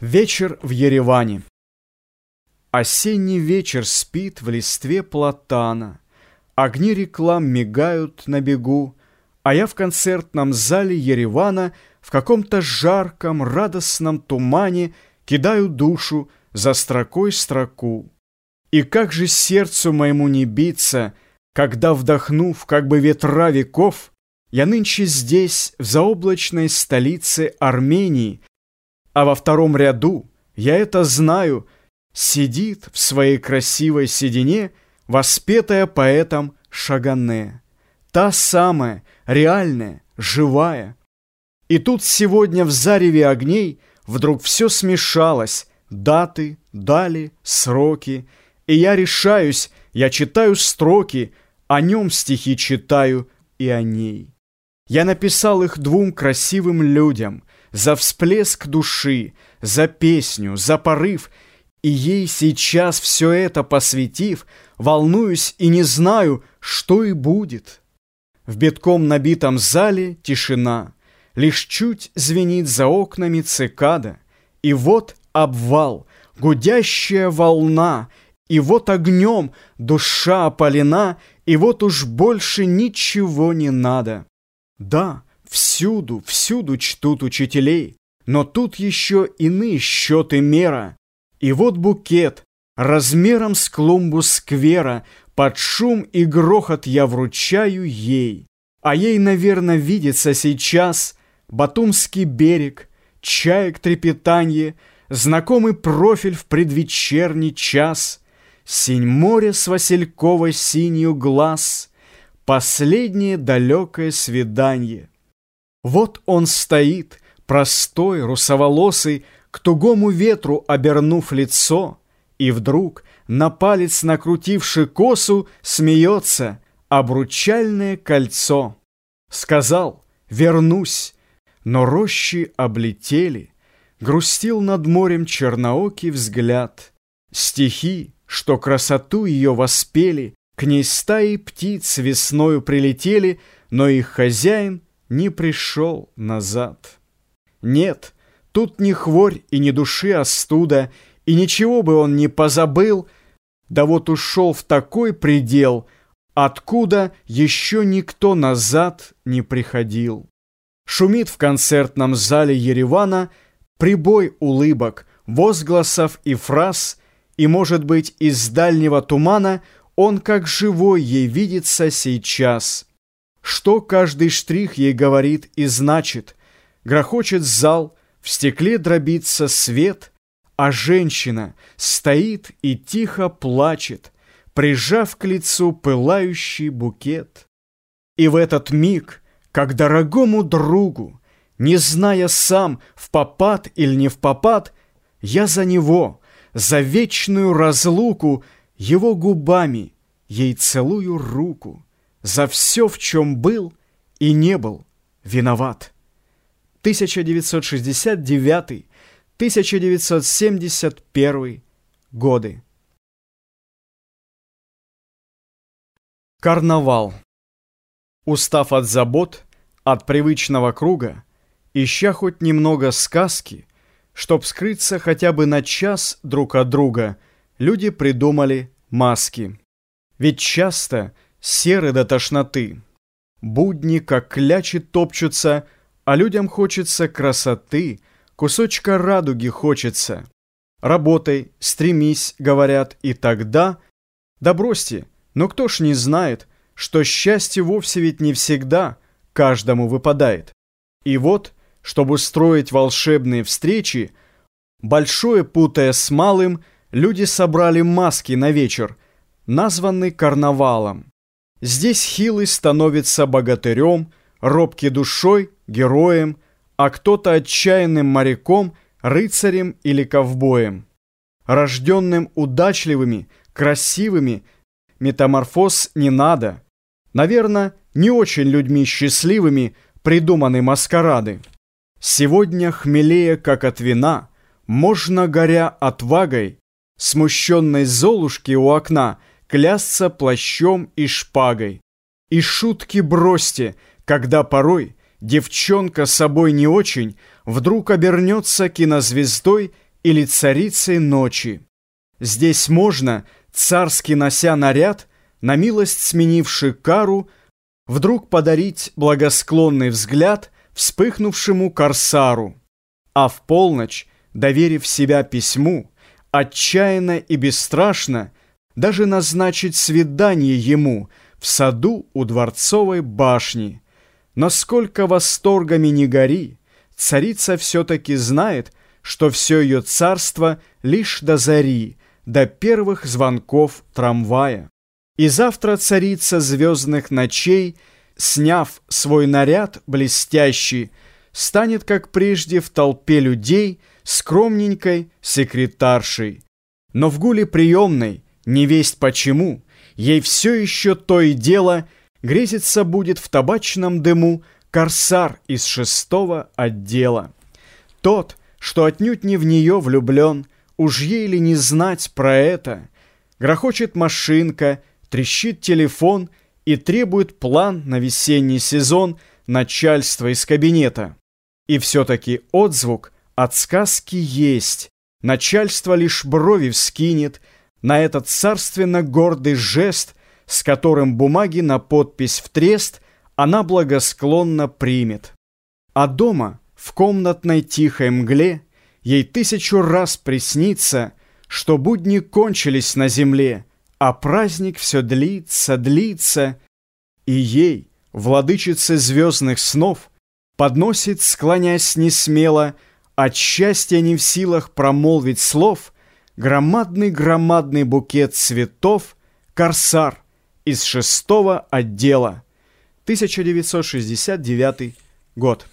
Вечер в Ереване Осенний вечер спит в листве платана, Огни реклам мигают на бегу, А я в концертном зале Еревана В каком-то жарком, радостном тумане Кидаю душу за строкой строку. И как же сердцу моему не биться, Когда, вдохнув, как бы ветра веков, Я нынче здесь, в заоблачной столице Армении, а во втором ряду, я это знаю, сидит в своей красивой седине воспетая поэтом Шагане. Та самая, реальная, живая. И тут сегодня в зареве огней вдруг все смешалось, даты, дали, сроки, и я решаюсь, я читаю строки, о нем стихи читаю и о ней. Я написал их двум красивым людям, за всплеск души, за песню, за порыв, и ей сейчас все это посвятив, волнуюсь и не знаю, что и будет. В битком набитом зале тишина, лишь чуть звенит за окнами цикада, и вот обвал, гудящая волна, и вот огнем душа опалена, и вот уж больше ничего не надо. Да, Всюду, всюду чтут учителей, но тут еще иные счеты мера. И вот букет, размером с клумбу сквера, под шум и грохот я вручаю ей. А ей, наверное, видится сейчас Батумский берег, чаек трепетанье, Знакомый профиль в предвечерний час, Синь море с васильковой синью глаз, Последнее далекое свиданье. Вот он стоит, простой, русоволосый, К тугому ветру обернув лицо, И вдруг, на палец накрутивши косу, Смеется обручальное кольцо. Сказал, вернусь, но рощи облетели, Грустил над морем черноокий взгляд. Стихи, что красоту ее воспели, К ней стаи птиц весною прилетели, Но их хозяин не пришел назад. Нет, тут ни хворь и ни души остуда, и ничего бы он не позабыл, да вот ушел в такой предел, откуда еще никто назад не приходил. Шумит в концертном зале Еревана прибой улыбок, возгласов и фраз, и, может быть, из дальнего тумана он как живой ей видится сейчас. Что каждый штрих ей говорит и значит. Грохочет зал, в стекле дробится свет, А женщина стоит и тихо плачет, Прижав к лицу пылающий букет. И в этот миг, как дорогому другу, Не зная сам, в попад или не в попад, Я за него, за вечную разлуку Его губами ей целую руку за все, в чем был и не был виноват. 1969-1971 годы. Карнавал. Устав от забот, от привычного круга, ища хоть немного сказки, чтоб скрыться хотя бы на час друг от друга, люди придумали маски. Ведь часто – серы до тошноты. Будни, как клячи, топчутся, а людям хочется красоты, кусочка радуги хочется. Работай, стремись, говорят, и тогда... Да бросьте, но кто ж не знает, что счастье вовсе ведь не всегда каждому выпадает. И вот, чтобы устроить волшебные встречи, большое путая с малым, люди собрали маски на вечер, названный карнавалом. Здесь хилый становится богатырем, робкий душой – героем, а кто-то отчаянным моряком, рыцарем или ковбоем. Рожденным удачливыми, красивыми, метаморфоз не надо. Наверное, не очень людьми счастливыми придуманы маскарады. Сегодня хмелее, как от вина, можно, горя отвагой, смущенной золушки у окна – клясться плащом и шпагой. И шутки бросьте, когда порой девчонка собой не очень вдруг обернется кинозвездой или царицей ночи. Здесь можно, царски нося наряд, на милость сменивший кару, вдруг подарить благосклонный взгляд вспыхнувшему корсару. А в полночь, доверив себя письму, отчаянно и бесстрашно даже назначить свидание ему в саду у дворцовой башни. Но сколько восторгами не гори, царица все-таки знает, что все ее царство лишь до зари, до первых звонков трамвая. И завтра царица звездных ночей, сняв свой наряд блестящий, станет, как прежде, в толпе людей скромненькой секретаршей. Но в гуле приемной, не весть почему, ей все еще то и дело грезиться будет в табачном дыму корсар из шестого отдела. Тот, что отнюдь не в нее влюблен, уж ей ли не знать про это? Грохочет машинка, трещит телефон и требует план на весенний сезон начальства из кабинета. И все-таки отзвук от сказки есть. Начальство лишь брови вскинет на этот царственно гордый жест, с которым бумаги на подпись в трест она благосклонно примет. А дома, в комнатной тихой мгле, ей тысячу раз приснится, что будни кончились на земле, а праздник все длится, длится, и ей, владычице звездных снов, подносит, склонясь несмело, от счастья не в силах промолвить слов, громадный-громадный букет цветов, корсар из шестого отдела, 1969 год.